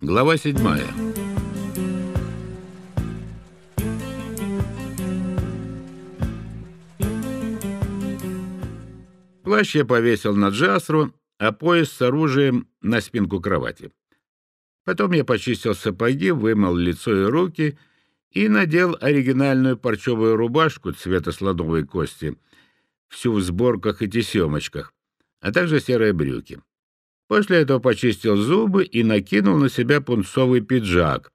Глава седьмая. Плащ я повесил на джасру, а пояс с оружием на спинку кровати. Потом я почистил сапоги, вымыл лицо и руки и надел оригинальную парчевую рубашку цвета слоновой кости, всю в сборках и тесемочках, а также серые брюки. После этого почистил зубы и накинул на себя пунцовый пиджак,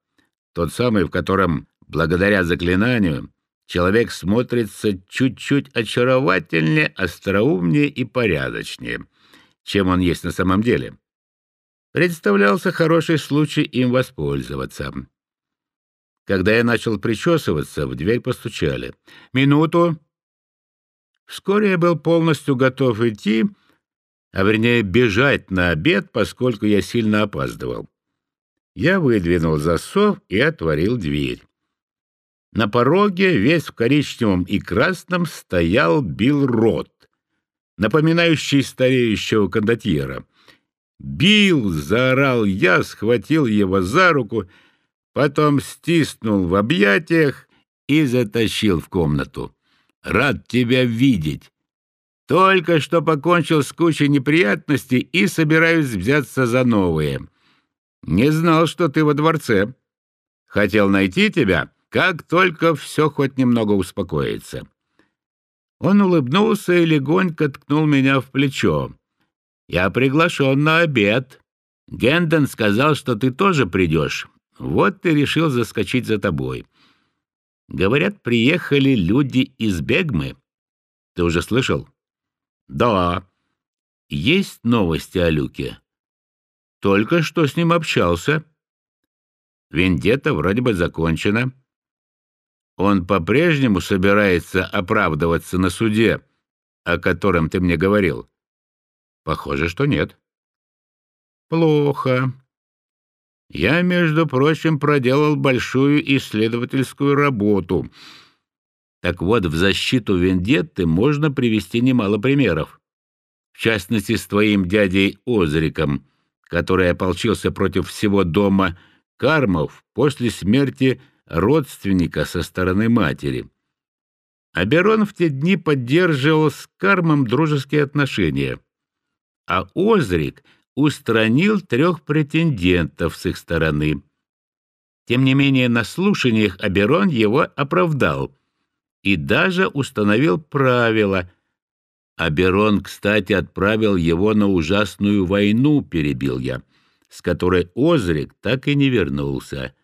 тот самый, в котором, благодаря заклинанию, человек смотрится чуть-чуть очаровательнее, остроумнее и порядочнее, чем он есть на самом деле. Представлялся хороший случай им воспользоваться. Когда я начал причесываться, в дверь постучали. «Минуту!» Вскоре я был полностью готов идти, а вернее бежать на обед, поскольку я сильно опаздывал. Я выдвинул засов и отворил дверь. На пороге, весь в коричневом и красном, стоял Билл Рот, напоминающий стареющего кондотьера. «Билл!» — заорал я, схватил его за руку, потом стиснул в объятиях и затащил в комнату. «Рад тебя видеть! Только что покончил с кучей неприятностей и собираюсь взяться за новые. Не знал, что ты во дворце. Хотел найти тебя, как только все хоть немного успокоится. Он улыбнулся и легонько ткнул меня в плечо. «Я приглашен на обед. Гендон сказал, что ты тоже придешь. Вот ты решил заскочить за тобой. Говорят, приехали люди из Бегмы. Ты уже слышал?» Да. Есть новости о Люке? Только что с ним общался. Вендетта вроде бы закончена. Он по-прежнему собирается оправдываться на суде, о котором ты мне говорил. Похоже, что нет. Плохо. Я, между прочим, проделал большую исследовательскую работу — так вот, в защиту Вендетты можно привести немало примеров. В частности, с твоим дядей Озриком, который ополчился против всего дома Кармов после смерти родственника со стороны матери. Аберон в те дни поддерживал с Кармом дружеские отношения, а Озрик устранил трех претендентов с их стороны. Тем не менее, на слушаниях Аберон его оправдал — и даже установил правила. Аберон, кстати, отправил его на ужасную войну, перебил я, с которой Озрик так и не вернулся.